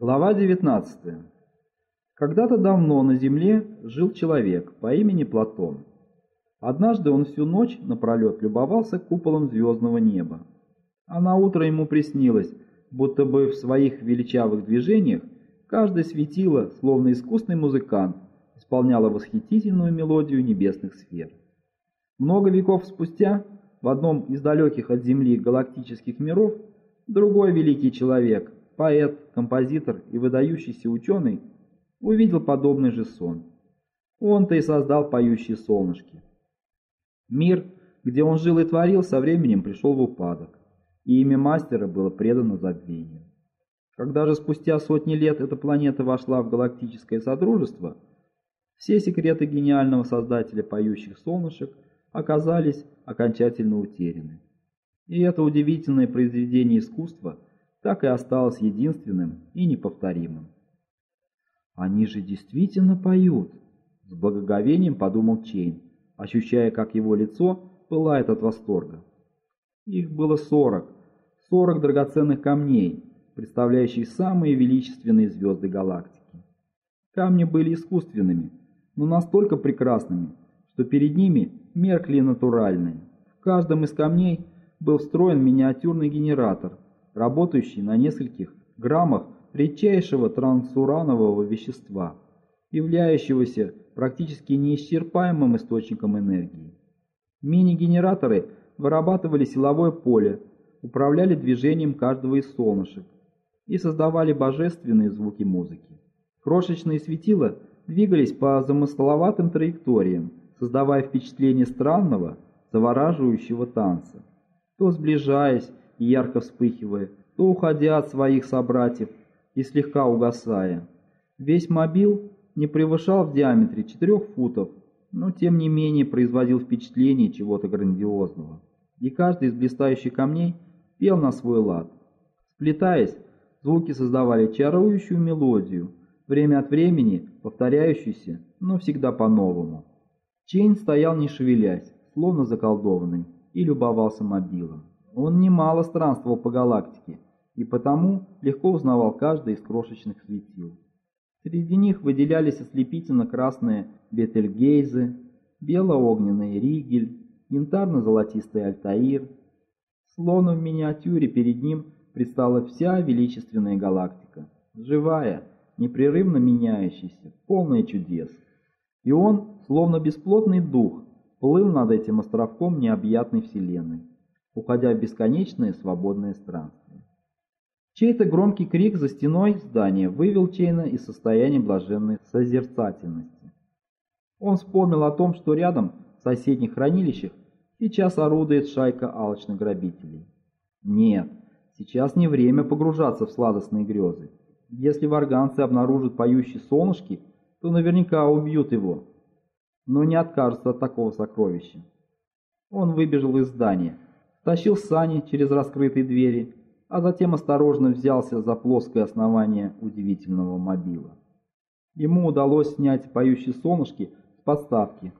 Глава 19. Когда-то давно на Земле жил человек по имени Платон. Однажды он всю ночь напролет любовался куполом звездного неба. А на утро ему приснилось, будто бы в своих величавых движениях каждое светило, словно искусный музыкант, исполняло восхитительную мелодию небесных сфер. Много веков спустя в одном из далеких от Земли галактических миров другой великий человек – поэт, композитор и выдающийся ученый, увидел подобный же сон. Он-то и создал поющие солнышки. Мир, где он жил и творил, со временем пришел в упадок, и имя мастера было предано забвению. Когда же спустя сотни лет эта планета вошла в галактическое содружество, все секреты гениального создателя поющих солнышек оказались окончательно утеряны. И это удивительное произведение искусства – так и осталось единственным и неповторимым. «Они же действительно поют!» — с благоговением подумал Чейн, ощущая, как его лицо пылает от восторга. Их было сорок, сорок драгоценных камней, представляющих самые величественные звезды галактики. Камни были искусственными, но настолько прекрасными, что перед ними меркли натуральные. В каждом из камней был встроен миниатюрный генератор — работающий на нескольких граммах редчайшего трансуранового вещества, являющегося практически неисчерпаемым источником энергии. Мини-генераторы вырабатывали силовое поле, управляли движением каждого из солнышек и создавали божественные звуки музыки. Крошечные светила двигались по замысловатым траекториям, создавая впечатление странного, завораживающего танца, то сближаясь ярко вспыхивая, то уходя от своих собратьев и слегка угасая. Весь мобил не превышал в диаметре четырех футов, но тем не менее производил впечатление чего-то грандиозного. И каждый из блистающих камней пел на свой лад. Сплетаясь, звуки создавали чарующую мелодию, время от времени повторяющуюся, но всегда по-новому. Чейн стоял не шевелясь, словно заколдованный, и любовался мобилом. Он немало странствовал по галактике и потому легко узнавал каждый из крошечных светил. Среди них выделялись ослепительно-красные Бетельгейзы, бело-огненный Ригель, янтарно-золотистый Альтаир. Словно в миниатюре перед ним предстала вся величественная галактика, живая, непрерывно меняющаяся, полная чудес. И он, словно бесплотный дух, плыл над этим островком необъятной вселенной уходя в бесконечное свободное странствие. Чей-то громкий крик за стеной здания вывел Чейна из состояния блаженной созерцательности. Он вспомнил о том, что рядом, в соседних хранилищах, сейчас орудует шайка алчных грабителей. Нет, сейчас не время погружаться в сладостные грезы. Если варганцы обнаружат поющие солнышки, то наверняка убьют его, но не откажутся от такого сокровища. Он выбежал из здания, тащил сани через раскрытые двери, а затем осторожно взялся за плоское основание удивительного мобила. Ему удалось снять поющие солнышки с подставки,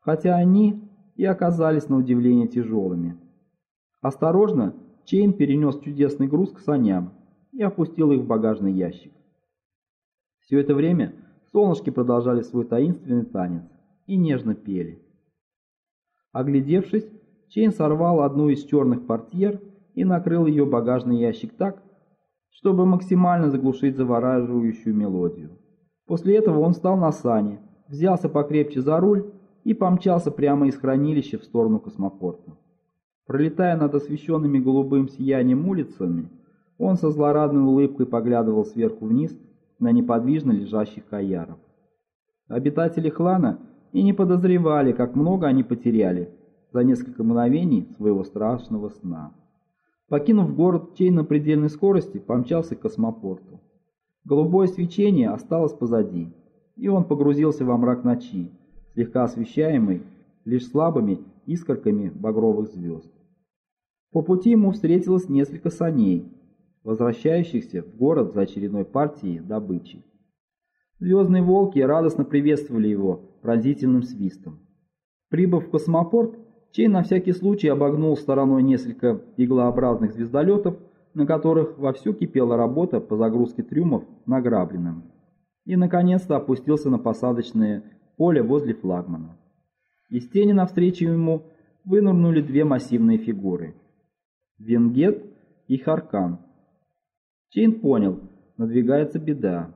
хотя они и оказались на удивление тяжелыми. Осторожно Чейн перенес чудесный груз к саням и опустил их в багажный ящик. Все это время солнышки продолжали свой таинственный танец и нежно пели. Оглядевшись, Чейн сорвал одну из черных портьер и накрыл ее багажный ящик так, чтобы максимально заглушить завораживающую мелодию. После этого он встал на сани, взялся покрепче за руль и помчался прямо из хранилища в сторону космопорта. Пролетая над освещенными голубым сиянием улицами, он со злорадной улыбкой поглядывал сверху вниз на неподвижно лежащих каяров. Обитатели Хлана и не подозревали, как много они потеряли, за несколько мгновений своего страшного сна. Покинув город, Чей на предельной скорости помчался к космопорту. Голубое свечение осталось позади, и он погрузился во мрак ночи, слегка освещаемый лишь слабыми искорками багровых звезд. По пути ему встретилось несколько саней, возвращающихся в город за очередной партией добычи. Звездные волки радостно приветствовали его пронзительным свистом. Прибыв в космопорт, Чей на всякий случай обогнул стороной несколько иглообразных звездолетов, на которых вовсю кипела работа по загрузке трюмов награбленным, и, наконец-то, опустился на посадочное поле возле флагмана. Из тени навстречу ему вынырнули две массивные фигуры – Венгет и Харкан. Чейн понял, надвигается беда.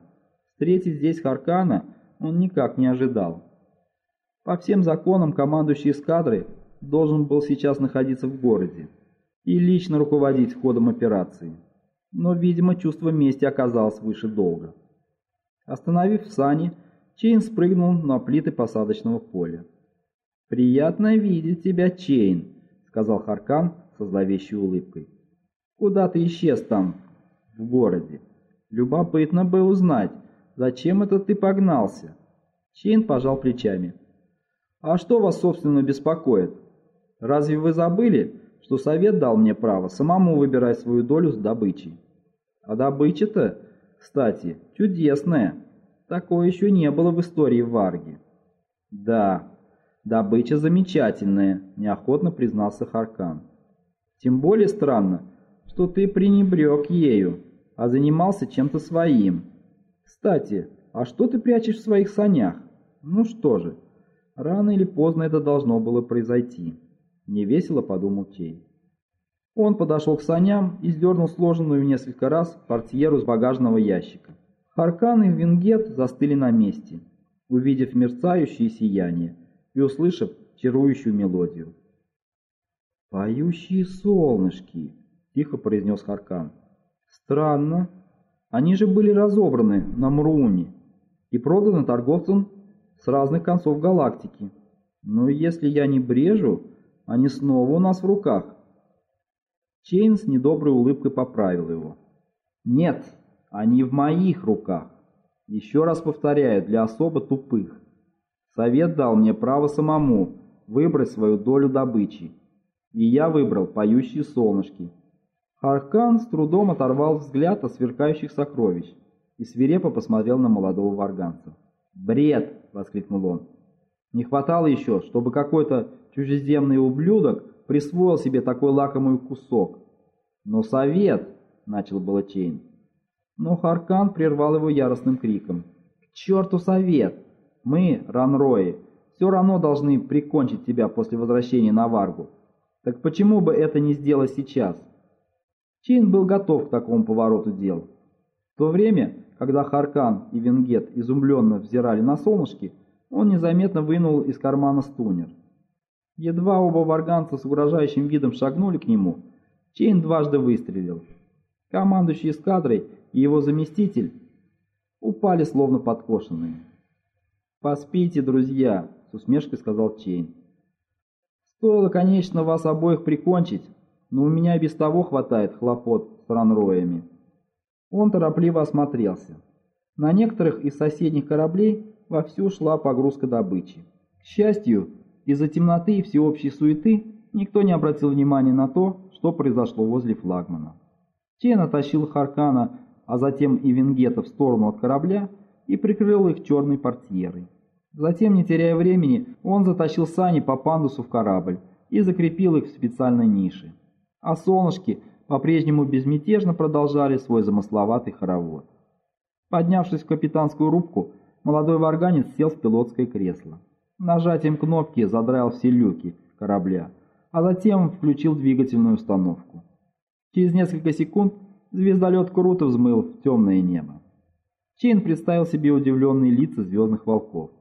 Встретить здесь Харкана он никак не ожидал. По всем законам командующий эскадрой должен был сейчас находиться в городе и лично руководить ходом операции. Но, видимо, чувство мести оказалось выше долга. Остановив сани, Чейн спрыгнул на плиты посадочного поля. «Приятно видеть тебя, Чейн», — сказал Харкан со зловещей улыбкой. «Куда ты исчез там, в городе? Любопытно бы узнать, зачем это ты погнался?» Чейн пожал плечами. «А что вас, собственно, беспокоит? Разве вы забыли, что совет дал мне право самому выбирать свою долю с добычей? А добыча-то, кстати, чудесная. Такое еще не было в истории Варги». «Да, добыча замечательная», — неохотно признался Харкан. «Тем более странно, что ты пренебрег ею, а занимался чем-то своим. Кстати, а что ты прячешь в своих санях? Ну что же, рано или поздно это должно было произойти. Невесело подумал Чей. Он подошел к саням и сдернул сложенную в несколько раз портьеру с багажного ящика. Харкан и Вингет застыли на месте, увидев мерцающее сияние и услышав чарующую мелодию. «Поющие солнышки!» — тихо произнес Харкан. «Странно. Они же были разобраны на Мруне и проданы торговцам с разных концов галактики. Но если я не брежу, они снова у нас в руках. Чейн с недоброй улыбкой поправил его. Нет, они в моих руках. Еще раз повторяю, для особо тупых. Совет дал мне право самому выбрать свою долю добычи. И я выбрал поющие солнышки. Харкан с трудом оторвал взгляд от сверкающих сокровищ и свирепо посмотрел на молодого варганца. «Бред!» — воскликнул он. «Не хватало еще, чтобы какой-то чужеземный ублюдок присвоил себе такой лакомый кусок. Но совет!» — начал было. Но Харкан прервал его яростным криком. «К черту совет! Мы, Ранрои, все равно должны прикончить тебя после возвращения на Варгу. Так почему бы это не сделать сейчас?» Чейн был готов к такому повороту дел. В то время, когда Харкан и Венгет изумленно взирали на солнышки, он незаметно вынул из кармана стунер. Едва оба варганца с угрожающим видом шагнули к нему, Чейн дважды выстрелил. Командующий эскадрой и его заместитель упали словно подкошенные. «Поспите, друзья», — с усмешкой сказал Чейн. «Стоило, конечно, вас обоих прикончить, но у меня и без того хватает хлопот с ранроями». Он торопливо осмотрелся. На некоторых из соседних кораблей вовсю шла погрузка добычи. К счастью, из-за темноты и всеобщей суеты никто не обратил внимания на то, что произошло возле флагмана. Чен натащил Харкана, а затем и Венгета в сторону от корабля и прикрыл их черной портьерой. Затем, не теряя времени, он затащил сани по пандусу в корабль и закрепил их в специальной нише. А солнышки по-прежнему безмятежно продолжали свой замысловатый хоровод. Поднявшись в капитанскую рубку, молодой варганец сел в пилотское кресло. Нажатием кнопки задраил все люки корабля, а затем включил двигательную установку. Через несколько секунд звездолет круто взмыл в темное небо. Чейн представил себе удивленные лица звездных волков,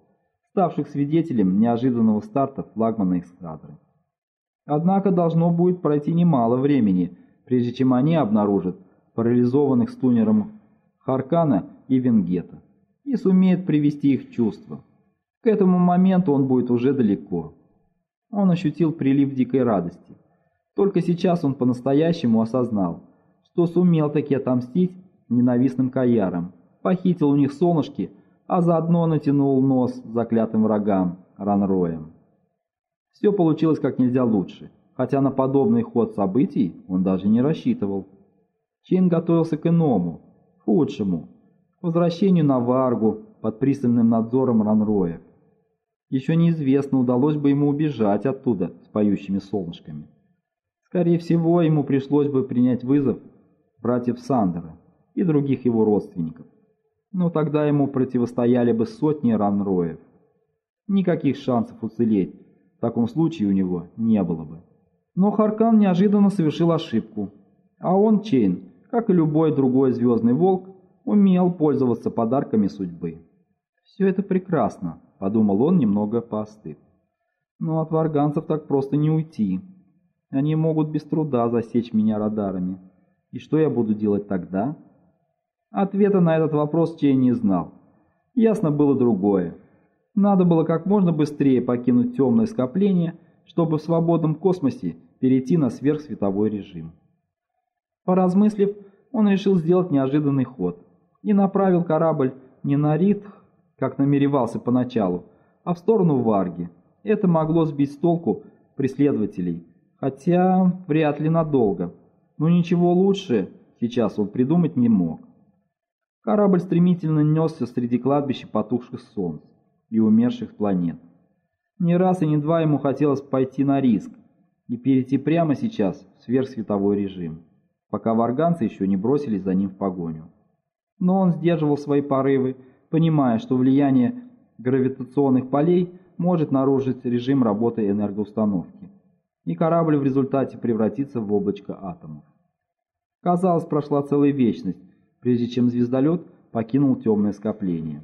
ставших свидетелем неожиданного старта флагмана эскадры. Однако должно будет пройти немало времени, прежде чем они обнаружат парализованных стунером Харкана и Венгета и сумеют привести их в чувство. К этому моменту он будет уже далеко. Он ощутил прилив дикой радости. Только сейчас он по-настоящему осознал, что сумел таки отомстить ненавистным каярам, похитил у них солнышки, а заодно натянул нос заклятым врагам, ранроем. Все получилось как нельзя лучше хотя на подобный ход событий он даже не рассчитывал. Чин готовился к иному, худшему, к возвращению на Варгу под пристальным надзором Ранроя. Еще неизвестно, удалось бы ему убежать оттуда с поющими солнышками. Скорее всего, ему пришлось бы принять вызов братьев Сандера и других его родственников. Но тогда ему противостояли бы сотни ранроев. Никаких шансов уцелеть в таком случае у него не было бы. Но Харкан неожиданно совершил ошибку. А он, Чейн, как и любой другой звездный волк, умел пользоваться подарками судьбы. «Все это прекрасно», — подумал он, немного поостыв. «Но от варганцев так просто не уйти. Они могут без труда засечь меня радарами. И что я буду делать тогда?» Ответа на этот вопрос Чейн не знал. Ясно было другое. Надо было как можно быстрее покинуть темное скопление, чтобы в свободном космосе перейти на сверхсветовой режим. Поразмыслив, он решил сделать неожиданный ход и направил корабль не на Ритх, как намеревался поначалу, а в сторону Варги. Это могло сбить с толку преследователей, хотя вряд ли надолго. Но ничего лучше сейчас он придумать не мог. Корабль стремительно несся среди кладбища потухших солнц и умерших планет. Ни раз и ни два ему хотелось пойти на риск и перейти прямо сейчас в сверхсветовой режим, пока варганцы еще не бросились за ним в погоню. Но он сдерживал свои порывы, понимая, что влияние гравитационных полей может нарушить режим работы энергоустановки, и корабль в результате превратится в облачко атомов. Казалось, прошла целая вечность, прежде чем звездолет покинул темное скопление.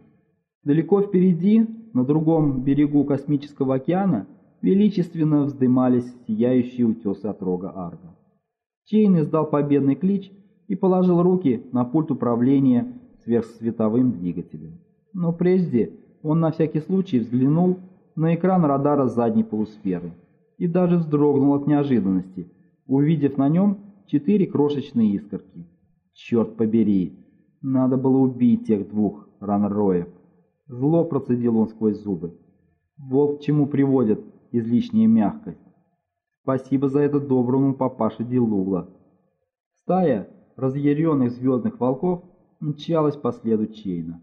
Далеко впереди, на другом берегу космического океана, величественно вздымались сияющие утесы от рога Арга. Чейн издал победный клич и положил руки на пульт управления сверхсветовым двигателем. Но прежде он на всякий случай взглянул на экран радара задней полусферы и даже вздрогнул от неожиданности, увидев на нем четыре крошечные искорки. Черт побери, надо было убить тех двух ранроев. Зло процедил он сквозь зубы. Вот к чему приводит излишняя мягкость. Спасибо за это доброму папаше Дилула. Стая разъяренных звездных волков мчалась по следу Чейна.